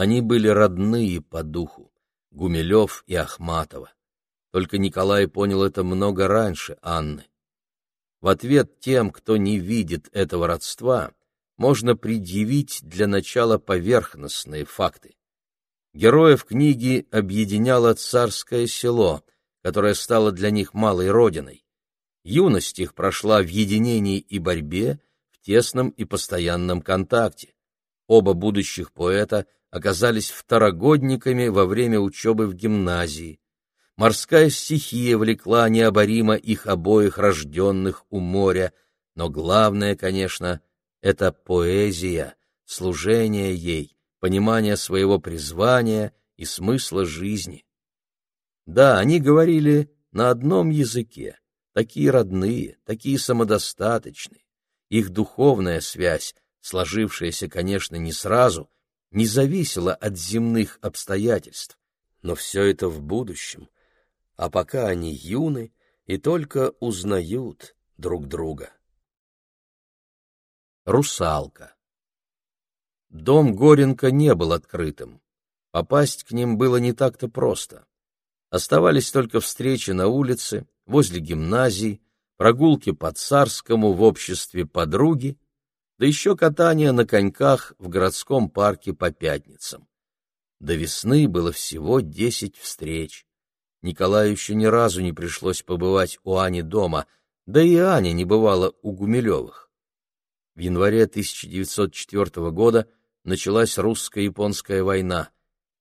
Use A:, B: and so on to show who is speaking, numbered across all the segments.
A: Они были родные по духу, Гумилев и Ахматова. Только Николай понял это много раньше Анны. В ответ тем, кто не видит этого родства, можно предъявить для начала поверхностные факты. Героев книги объединяло царское село, которое стало для них малой родиной. Юность их прошла в единении и борьбе, в тесном и постоянном контакте. Оба будущих поэта оказались второгодниками во время учебы в гимназии. Морская стихия влекла необоримо их обоих рожденных у моря, но главное, конечно, это поэзия, служение ей, понимание своего призвания и смысла жизни. Да, они говорили на одном языке, такие родные, такие самодостаточные. Их духовная связь, сложившаяся, конечно, не сразу, не зависела от земных обстоятельств, но все это в будущем, а пока они юны и только узнают друг друга. Русалка Дом Горенко не был открытым. Попасть к ним было не так-то просто. Оставались только встречи на улице, возле гимназии, прогулки по Царскому в обществе подруги, да еще катание на коньках в городском парке по пятницам. До весны было всего десять встреч. Николаю еще ни разу не пришлось побывать у Ани дома, да и Аня не бывала у Гумилевых. В январе 1904 года началась русско-японская война.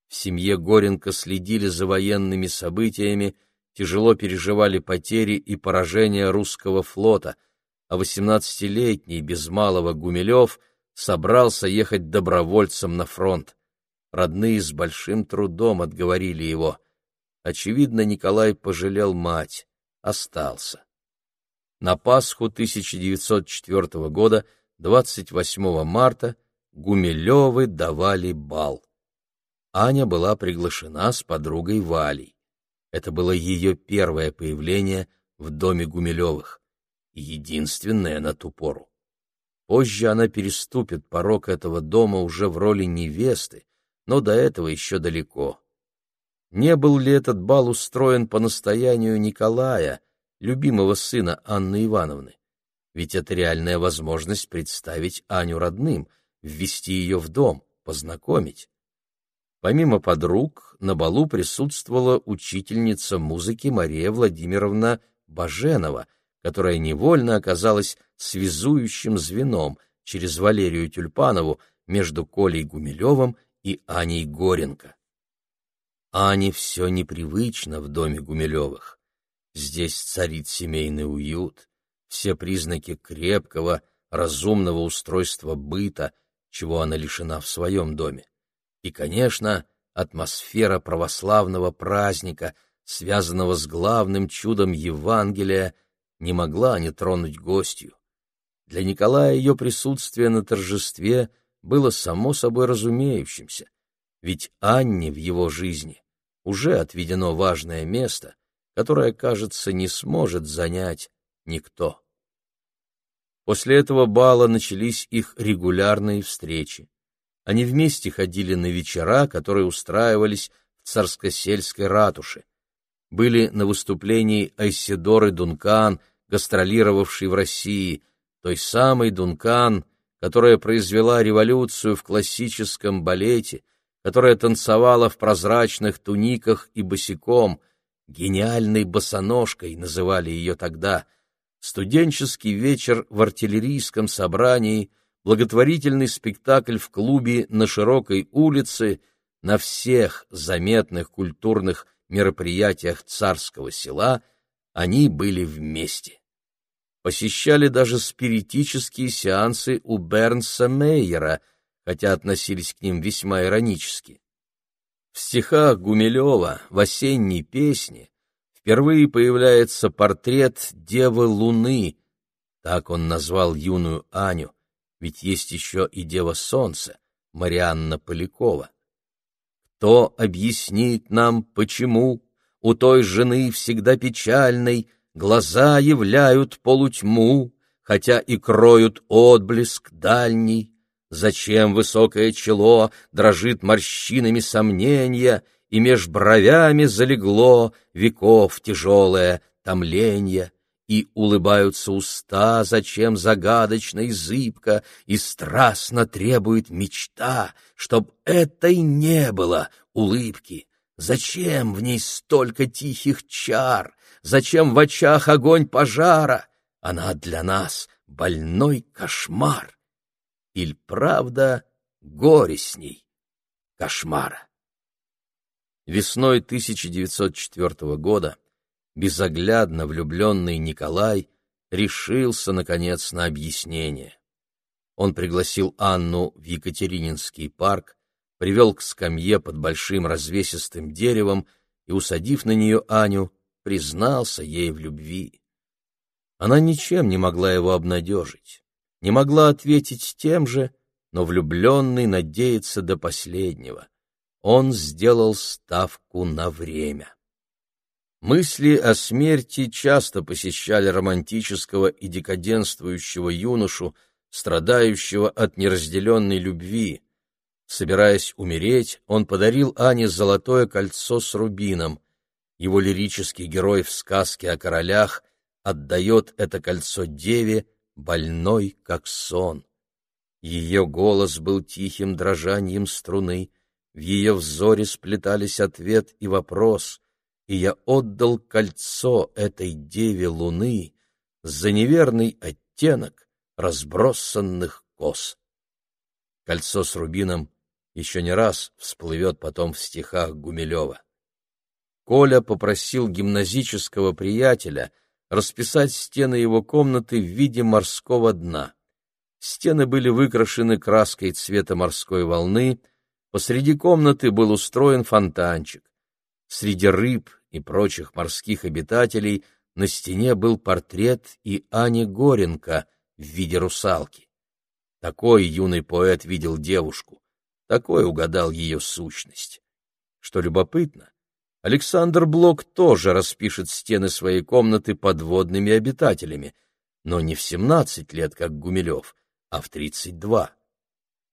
A: В семье Горенко следили за военными событиями, тяжело переживали потери и поражения русского флота, а 18-летний без малого Гумилев собрался ехать добровольцем на фронт. Родные с большим трудом отговорили его. Очевидно, Николай пожалел мать, остался. На Пасху 1904 года, 28 марта, Гумилевы давали бал. Аня была приглашена с подругой Валей. Это было ее первое появление в доме Гумилевых, единственное на ту пору. Позже она переступит порог этого дома уже в роли невесты, но до этого еще далеко. Не был ли этот бал устроен по настоянию Николая, любимого сына Анны Ивановны? Ведь это реальная возможность представить Аню родным — ввести ее в дом, познакомить. Помимо подруг, на балу присутствовала учительница музыки Мария Владимировна Баженова, которая невольно оказалась связующим звеном через Валерию Тюльпанову между Колей Гумилевым и Аней Горенко. Ане все непривычно в доме Гумилевых. Здесь царит семейный уют, все признаки крепкого, разумного устройства быта — чего она лишена в своем доме. И, конечно, атмосфера православного праздника, связанного с главным чудом Евангелия, не могла не тронуть гостью. Для Николая ее присутствие на торжестве было само собой разумеющимся, ведь Анне в его жизни уже отведено важное место, которое, кажется, не сможет занять никто. После этого бала начались их регулярные встречи. Они вместе ходили на вечера, которые устраивались в царско-сельской ратуше. Были на выступлении Айседоры Дункан, гастролировавшей в России, той самой Дункан, которая произвела революцию в классическом балете, которая танцевала в прозрачных туниках и босиком, гениальной босоножкой называли ее тогда — студенческий вечер в артиллерийском собрании, благотворительный спектакль в клубе на широкой улице, на всех заметных культурных мероприятиях царского села они были вместе. Посещали даже спиритические сеансы у Бернса Мейера, хотя относились к ним весьма иронически. В стихах Гумилева в осенней песне впервые появляется портрет Девы Луны, так он назвал юную Аню, ведь есть еще и Дева Солнца, Марианна Полякова. Кто объяснит нам, почему у той жены всегда печальной глаза являют полутьму, хотя и кроют отблеск дальний, Зачем высокое чело дрожит морщинами сомнения, И меж бровями залегло веков тяжелое томление? И улыбаются уста, зачем загадочно и зыбко, И страстно требует мечта, чтоб этой не было улыбки. Зачем в ней столько тихих чар? Зачем в очах огонь пожара? Она для нас больной кошмар. Иль правда горе с ней кошмара. Весной 1904 года безоглядно влюбленный Николай решился, наконец, на объяснение. Он пригласил Анну в Екатерининский парк, привел к скамье под большим развесистым деревом и, усадив на нее Аню, признался ей в любви. Она ничем не могла его обнадежить, не могла ответить тем же, но влюбленный надеется до последнего. Он сделал ставку на время. Мысли о смерти часто посещали романтического и декаденствующего юношу, страдающего от неразделенной любви. Собираясь умереть, он подарил Ане золотое кольцо с рубином. Его лирический герой в сказке о королях отдает это кольцо деве, больной, как сон. Ее голос был тихим дрожанием струны, в ее взоре сплетались ответ и вопрос — и я отдал кольцо этой деве луны за неверный оттенок разбросанных кос. Кольцо с рубином еще не раз всплывет потом в стихах Гумилева. Коля попросил гимназического приятеля расписать стены его комнаты в виде морского дна. Стены были выкрашены краской цвета морской волны, посреди комнаты был устроен фонтанчик. Среди рыб и прочих морских обитателей на стене был портрет и Ани Горенко в виде русалки. Такой юный поэт видел девушку, такой угадал ее сущность. Что любопытно, Александр Блок тоже распишет стены своей комнаты подводными обитателями, но не в семнадцать лет, как Гумилев, а в тридцать два.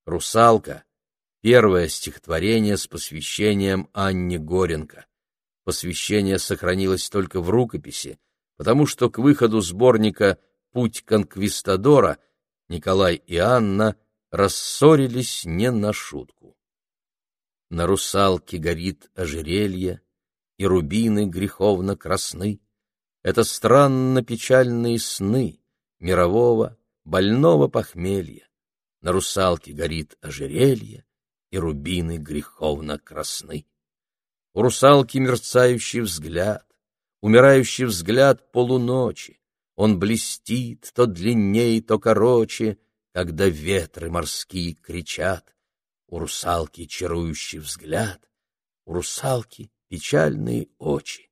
A: «Русалка» — первое стихотворение с посвящением Анне Горенко. Посвящение сохранилось только в рукописи, потому что к выходу сборника «Путь конквистадора» Николай и Анна рассорились не на шутку. На русалке горит ожерелье, и рубины греховно красны. Это странно печальные сны мирового больного похмелья. На русалке горит ожерелье, и рубины греховно красны. У русалки мерцающий взгляд, умирающий взгляд полуночи. Он блестит то длиннее, то короче, когда ветры морские кричат. У русалки чарующий взгляд, у русалки печальные очи.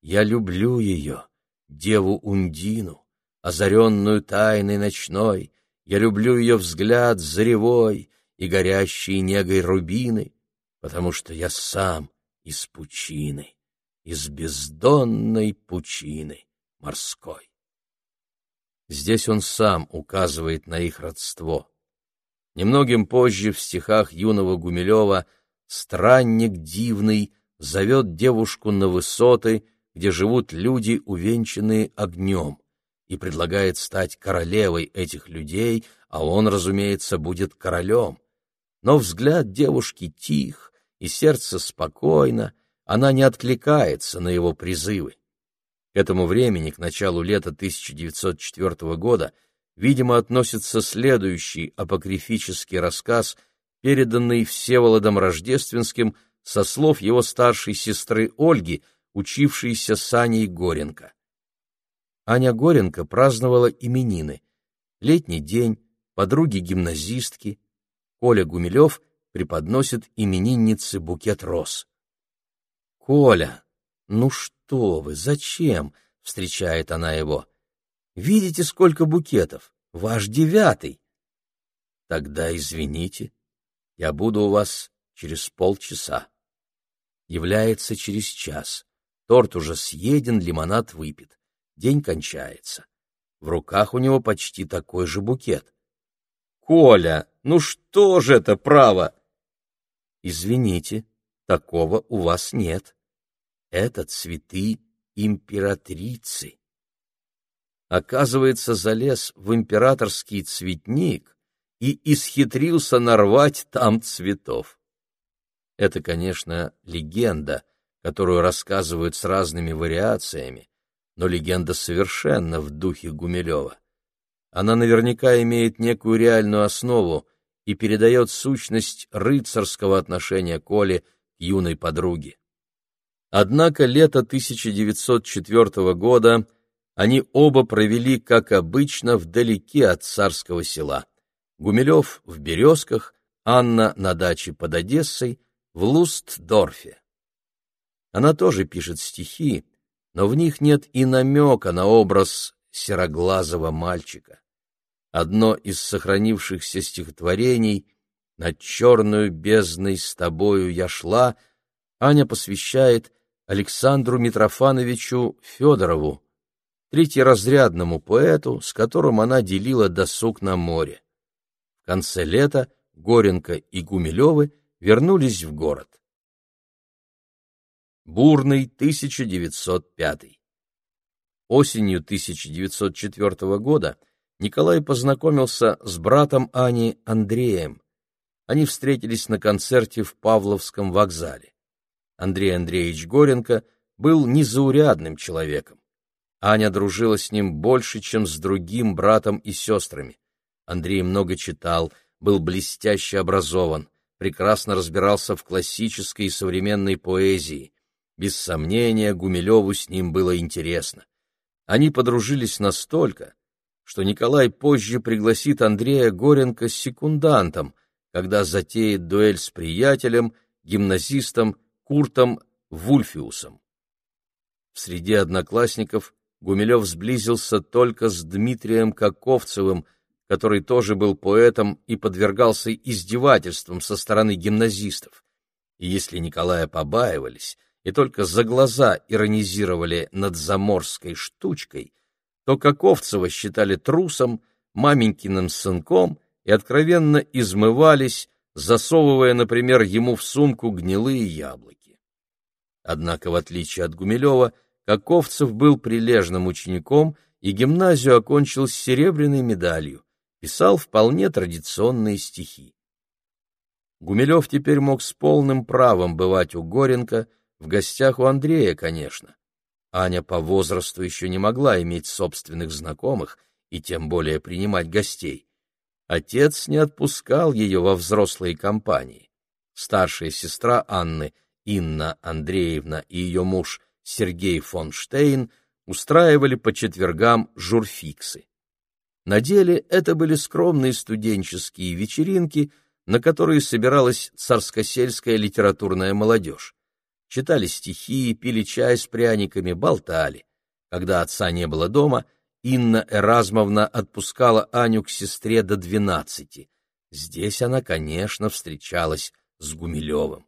A: Я люблю ее, деву Ундину, озаренную тайной ночной, я люблю ее взгляд заревой и горящие негой рубины, потому что я сам из пучины, из бездонной пучины морской. Здесь он сам указывает на их родство. Немногим позже в стихах юного Гумилева странник дивный зовет девушку на высоты, где живут люди, увенчанные огнем, и предлагает стать королевой этих людей, а он, разумеется, будет королем. Но взгляд девушки тих, и сердце спокойно, она не откликается на его призывы. К этому времени, к началу лета 1904 года, видимо, относится следующий апокрифический рассказ, переданный Всеволодом Рождественским со слов его старшей сестры Ольги, учившейся с Аней Горенко. Аня Горенко праздновала именины. Летний день, подруги-гимназистки, Коля Гумилев преподносит имениннице букет роз. «Коля, ну что вы, зачем?» — встречает она его. «Видите, сколько букетов? Ваш девятый!» «Тогда извините, я буду у вас через полчаса». Является через час. Торт уже съеден, лимонад выпит. День кончается. В руках у него почти такой же букет. Коля, ну что же это право? Извините, такого у вас нет. Это цветы императрицы. Оказывается, залез в императорский цветник и исхитрился нарвать там цветов. Это, конечно, легенда, которую рассказывают с разными вариациями, но легенда совершенно в духе Гумилева. Она наверняка имеет некую реальную основу и передает сущность рыцарского отношения Коли к юной подруге. Однако лето 1904 года они оба провели, как обычно, вдалеке от царского села. Гумилев в Березках, Анна на даче под Одессой, в Лустдорфе. Она тоже пишет стихи, но в них нет и намека на образ сероглазого мальчика. Одно из сохранившихся стихотворений «Над черную бездной с тобою я шла» Аня посвящает Александру Митрофановичу Федорову, третьеразрядному поэту, с которым она делила досуг на море. В конце лета Горенко и Гумилевы вернулись в город. Бурный 1905 Осенью 1904 года Николай познакомился с братом Ани Андреем. Они встретились на концерте в Павловском вокзале. Андрей Андреевич Горенко был незаурядным человеком. Аня дружила с ним больше, чем с другим братом и сестрами. Андрей много читал, был блестяще образован, прекрасно разбирался в классической и современной поэзии. Без сомнения, Гумилеву с ним было интересно. Они подружились настолько, что Николай позже пригласит Андрея Горенко с секундантом, когда затеет дуэль с приятелем, гимназистом Куртом Вульфиусом. В среде одноклассников Гумилев сблизился только с Дмитрием Каковцевым, который тоже был поэтом и подвергался издевательствам со стороны гимназистов. И если Николая побаивались и только за глаза иронизировали над заморской штучкой, то Каковцева считали трусом, маменькиным сынком и откровенно измывались, засовывая, например, ему в сумку гнилые яблоки. Однако, в отличие от Гумилева, Каковцев был прилежным учеником и гимназию окончил с серебряной медалью, писал вполне традиционные стихи. Гумилев теперь мог с полным правом бывать у Горенко, в гостях у Андрея, конечно. Аня по возрасту еще не могла иметь собственных знакомых и тем более принимать гостей. Отец не отпускал ее во взрослые компании. Старшая сестра Анны, Инна Андреевна и ее муж Сергей фон Штейн устраивали по четвергам журфиксы. На деле это были скромные студенческие вечеринки, на которые собиралась царскосельская литературная молодежь. Читали стихи, пили чай с пряниками, болтали. Когда отца не было дома, Инна Эразмовна отпускала Аню к сестре до двенадцати. Здесь она, конечно, встречалась с Гумилевым.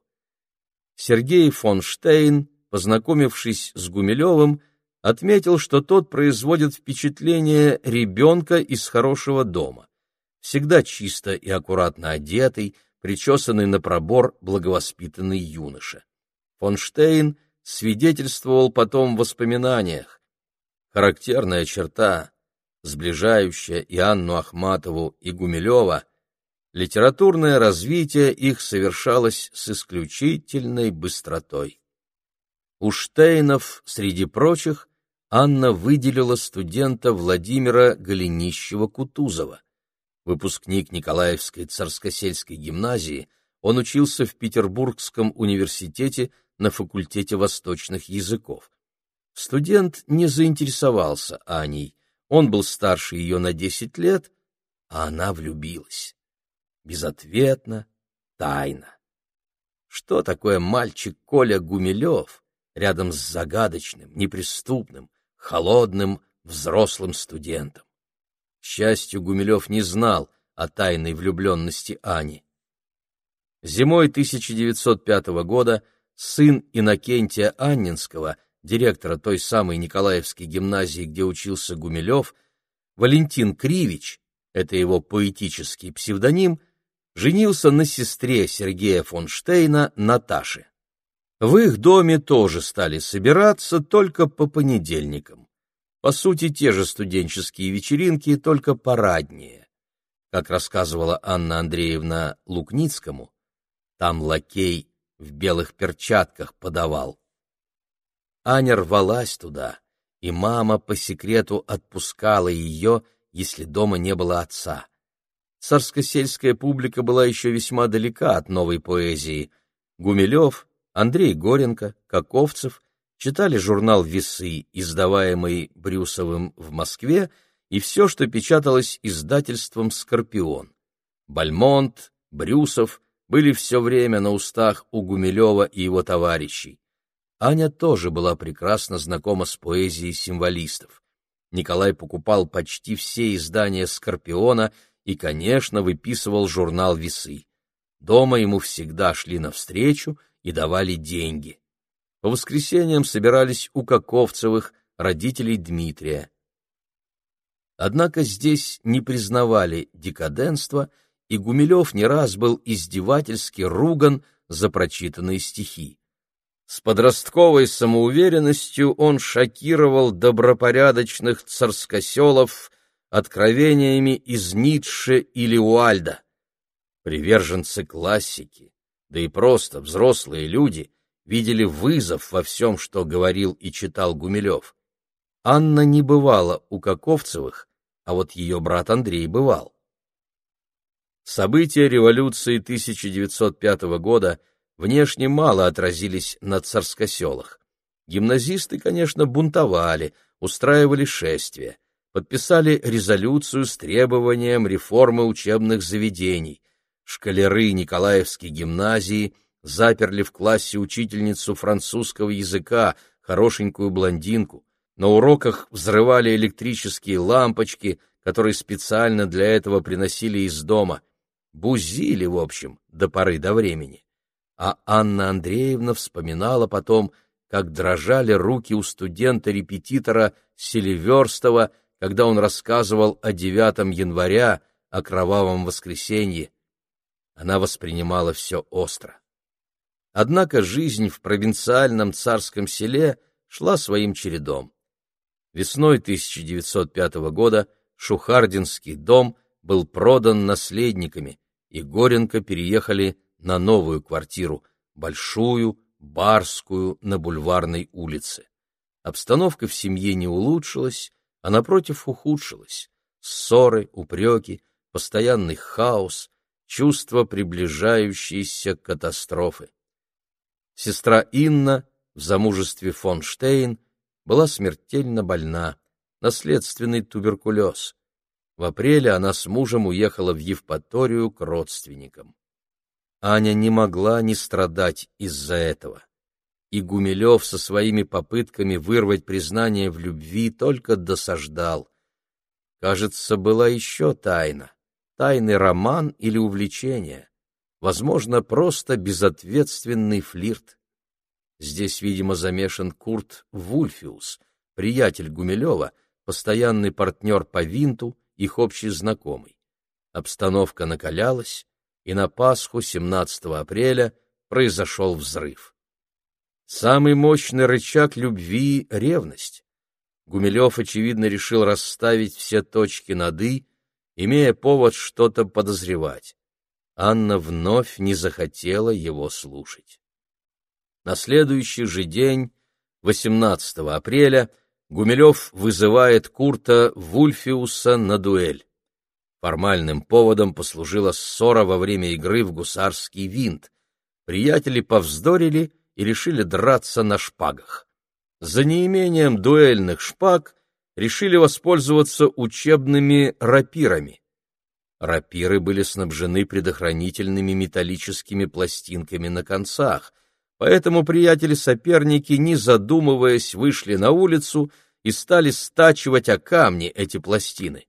A: Сергей фон Штейн, познакомившись с Гумилевым, отметил, что тот производит впечатление ребенка из хорошего дома. Всегда чисто и аккуратно одетый, причесанный на пробор благовоспитанный юноша. Фон Штейн свидетельствовал потом в воспоминаниях. Характерная черта, сближающая и Анну Ахматову, и Гумилева, литературное развитие их совершалось с исключительной быстротой. У Штейнов, среди прочих, Анна выделила студента Владимира Голенищева-Кутузова. Выпускник Николаевской царскосельской гимназии, он учился в Петербургском университете на факультете восточных языков. Студент не заинтересовался Аней, он был старше ее на десять лет, а она влюбилась. Безответно, тайно. Что такое мальчик Коля Гумилев рядом с загадочным, неприступным, холодным, взрослым студентом? К счастью, Гумилев не знал о тайной влюбленности Ани. Зимой 1905 года сын Иннокентия Анненского, директора той самой Николаевской гимназии, где учился Гумилев, Валентин Кривич, это его поэтический псевдоним, женился на сестре Сергея фон Штейна Наташе. В их доме тоже стали собираться только по понедельникам. По сути, те же студенческие вечеринки, только параднее. Как рассказывала Анна Андреевна Лукницкому, там лакей в белых перчатках подавал. Аня рвалась туда, и мама по секрету отпускала ее, если дома не было отца. Царско-сельская публика была еще весьма далека от новой поэзии. Гумилев, Андрей Горенко, Каковцев читали журнал «Весы», издаваемый Брюсовым в Москве, и все, что печаталось издательством «Скорпион». Бальмонт, Брюсов были все время на устах у Гумилева и его товарищей. Аня тоже была прекрасно знакома с поэзией символистов. Николай покупал почти все издания «Скорпиона» и, конечно, выписывал журнал «Весы». Дома ему всегда шли навстречу и давали деньги. По воскресеньям собирались у Каковцевых, родителей Дмитрия. Однако здесь не признавали декаденства, и Гумилев не раз был издевательски руган за прочитанные стихи. С подростковой самоуверенностью он шокировал добропорядочных царскоселов откровениями из Ницше или Уальда. Приверженцы классики, да и просто взрослые люди видели вызов во всем, что говорил и читал Гумилев. Анна не бывала у Каковцевых, а вот ее брат Андрей бывал. События революции 1905 года внешне мало отразились на царскоселах. Гимназисты, конечно, бунтовали, устраивали шествия, подписали резолюцию с требованием реформы учебных заведений. Школяры Николаевской гимназии заперли в классе учительницу французского языка, хорошенькую блондинку. На уроках взрывали электрические лампочки, которые специально для этого приносили из дома. Бузили, в общем, до поры до времени а Анна Андреевна вспоминала потом, как дрожали руки у студента-репетитора Селиверстова, когда он рассказывал о 9 января, о кровавом воскресенье. Она воспринимала все остро. Однако жизнь в провинциальном царском селе шла своим чередом. Весной 1905 года Шухардинский дом был продан наследниками, и Горенко переехали на новую квартиру, большую, барскую, на бульварной улице. Обстановка в семье не улучшилась, а напротив ухудшилась. Ссоры, упреки, постоянный хаос, чувство приближающейся катастрофы. Сестра Инна в замужестве фон Штейн была смертельно больна, наследственный туберкулез. В апреле она с мужем уехала в Евпаторию к родственникам. Аня не могла не страдать из-за этого. И Гумилев со своими попытками вырвать признание в любви только досаждал. Кажется, была еще тайна. Тайный роман или увлечение. Возможно, просто безответственный флирт. Здесь, видимо, замешан Курт Вульфиус, приятель Гумилева, постоянный партнер по винту, их общий знакомый. Обстановка накалялась, и на Пасху 17 апреля произошел взрыв. Самый мощный рычаг любви — ревность. Гумилев, очевидно, решил расставить все точки над «и», имея повод что-то подозревать. Анна вновь не захотела его слушать. На следующий же день, 18 апреля, Гумилев вызывает Курта Вульфиуса на дуэль. Формальным поводом послужила ссора во время игры в гусарский винт. Приятели повздорили и решили драться на шпагах. За неимением дуэльных шпаг решили воспользоваться учебными рапирами. Рапиры были снабжены предохранительными металлическими пластинками на концах, поэтому приятели-соперники, не задумываясь, вышли на улицу и стали стачивать о камни эти пластины.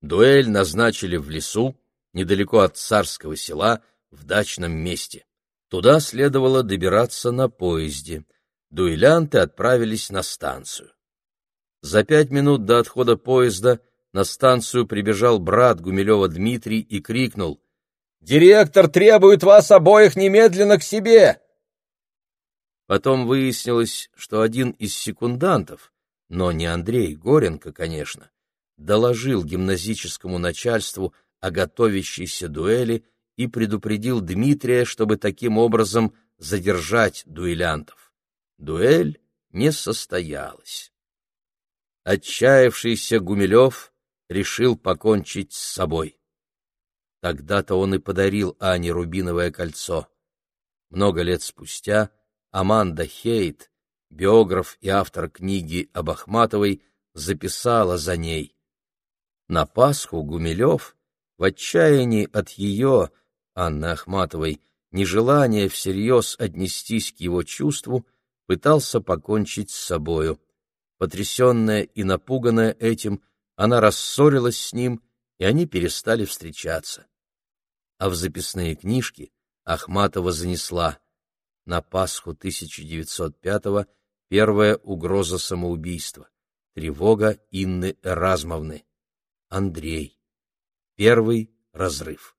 A: Дуэль назначили в лесу, недалеко от царского села, в дачном месте. Туда следовало добираться на поезде. Дуэлянты отправились на станцию. За пять минут до отхода поезда на станцию прибежал брат Гумилева Дмитрий и крикнул «Директор требует вас обоих немедленно к себе!» Потом выяснилось, что один из секундантов, но не Андрей Горенко, конечно, доложил гимназическому начальству о готовящейся дуэли и предупредил Дмитрия, чтобы таким образом задержать дуэлянтов. Дуэль не состоялась. Отчаявшийся Гумилев решил покончить с собой. Тогда-то он и подарил Ане рубиновое кольцо. Много лет спустя Аманда Хейт, биограф и автор книги об Ахматовой, записала за ней. На Пасху Гумилев, в отчаянии от ее, Анны Ахматовой, нежелания всерьез отнестись к его чувству, пытался покончить с собою. Потрясенная и напуганная этим, она рассорилась с ним, и они перестали встречаться. А в записные книжки Ахматова занесла на Пасху 1905-го первая угроза самоубийства, тревога Инны Эразмовны, Андрей, первый разрыв.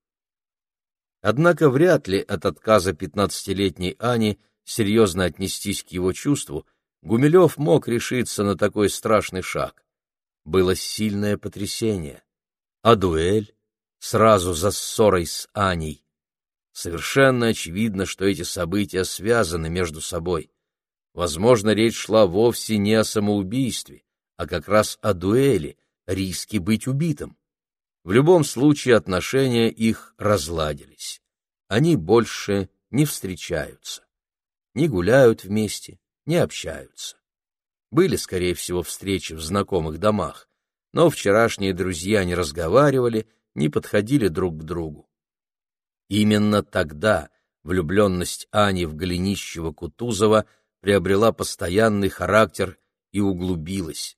A: Однако вряд ли от отказа пятнадцатилетней Ани серьезно отнестись к его чувству, Гумилев мог решиться на такой страшный шаг. Было сильное потрясение. А дуэль? Сразу за ссорой с Аней. Совершенно очевидно, что эти события связаны между собой. Возможно, речь шла вовсе не о самоубийстве, а как раз о дуэли, риске быть убитым. В любом случае отношения их разладились. Они больше не встречаются, не гуляют вместе, не общаются. Были, скорее всего, встречи в знакомых домах, но вчерашние друзья не разговаривали, не подходили друг к другу. Именно тогда влюбленность Ани в Голенищева-Кутузова приобрела постоянный характер и углубилась.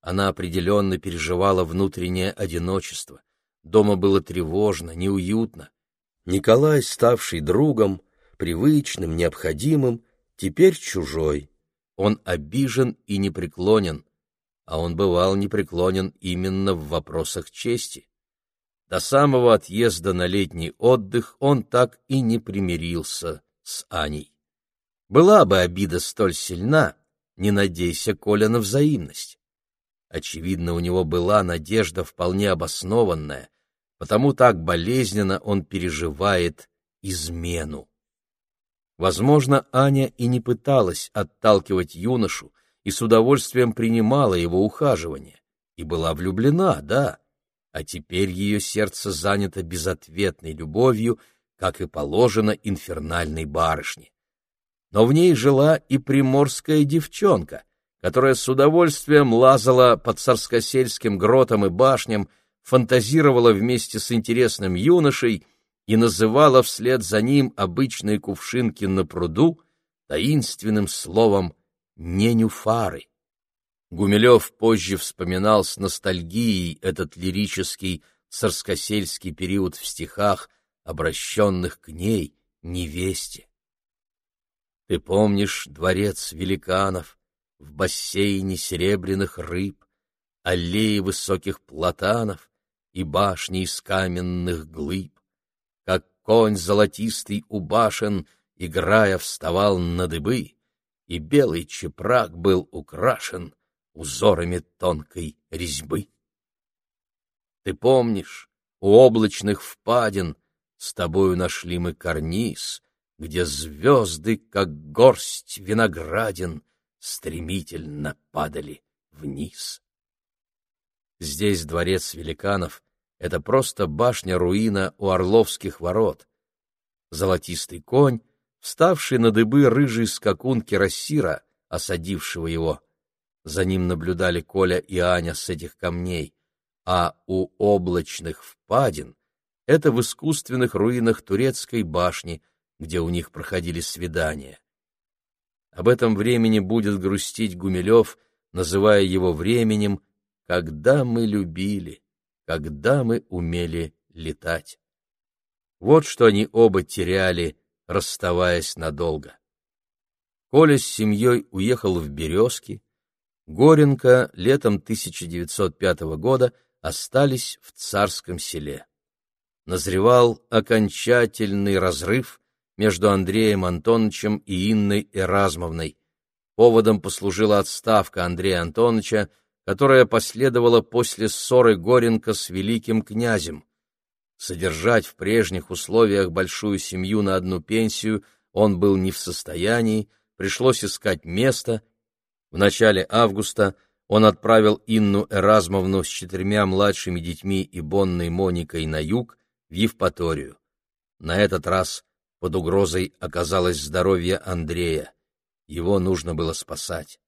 A: Она определенно переживала внутреннее одиночество. Дома было тревожно, неуютно. Николай, ставший другом, привычным, необходимым, теперь чужой. Он обижен и непреклонен, а он бывал непреклонен именно в вопросах чести. До самого отъезда на летний отдых он так и не примирился с Аней. Была бы обида столь сильна, не надейся, Коля, на взаимность. Очевидно, у него была надежда вполне обоснованная, потому так болезненно он переживает измену. Возможно, Аня и не пыталась отталкивать юношу и с удовольствием принимала его ухаживание, и была влюблена, да, а теперь ее сердце занято безответной любовью, как и положено инфернальной барышне. Но в ней жила и приморская девчонка, которая с удовольствием лазала под царскосельским гротом и башням, фантазировала вместе с интересным юношей и называла вслед за ним обычные кувшинки на пруду таинственным словом «ненюфары». Гумилев позже вспоминал с ностальгией этот лирический царскосельский период в стихах, обращенных к ней, невесте. Ты помнишь дворец великанов в бассейне серебряных рыб, аллеи высоких платанов и башни из каменных глыб, как конь золотистый у башен, играя, вставал на дыбы, и белый чепрак был украшен узорами тонкой резьбы. Ты помнишь, у облачных впадин с тобою нашли мы карниз, где звезды, как горсть виноградин, стремительно падали вниз. Здесь дворец великанов — это просто башня-руина у Орловских ворот. Золотистый конь, вставший на дыбы рыжий скакун кирасира, осадившего его. За ним наблюдали Коля и Аня с этих камней, а у облачных впадин — это в искусственных руинах турецкой башни — где у них проходили свидания. Об этом времени будет грустить Гумилев, называя его временем, когда мы любили, когда мы умели летать. Вот что они оба теряли, расставаясь надолго. Коля с семьей уехал в Березки, Горенко летом 1905 года остались в царском селе. Назревал окончательный разрыв между Андреем Антоновичем и Инной Эразмовной. Поводом послужила отставка Андрея Антоновича, которая последовала после ссоры Горенко с великим князем. Содержать в прежних условиях большую семью на одну пенсию он был не в состоянии, пришлось искать место. В начале августа он отправил Инну Эразмовну с четырьмя младшими детьми и Бонной Моникой на юг, в Евпаторию. На этот раз под угрозой оказалось здоровье Андрея. Его нужно было спасать.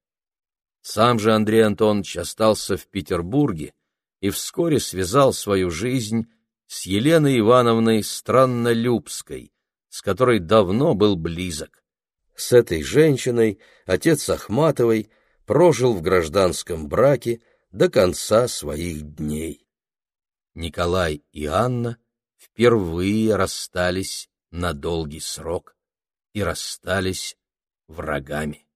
A: Сам же Андрей Антонович остался в Петербурге и вскоре связал свою жизнь с Еленой Ивановной Страннолюбской, с которой давно был близок. С этой женщиной отец Ахматовой прожил в гражданском браке до конца своих дней. Николай и Анна впервые расстались на долгий срок и расстались врагами.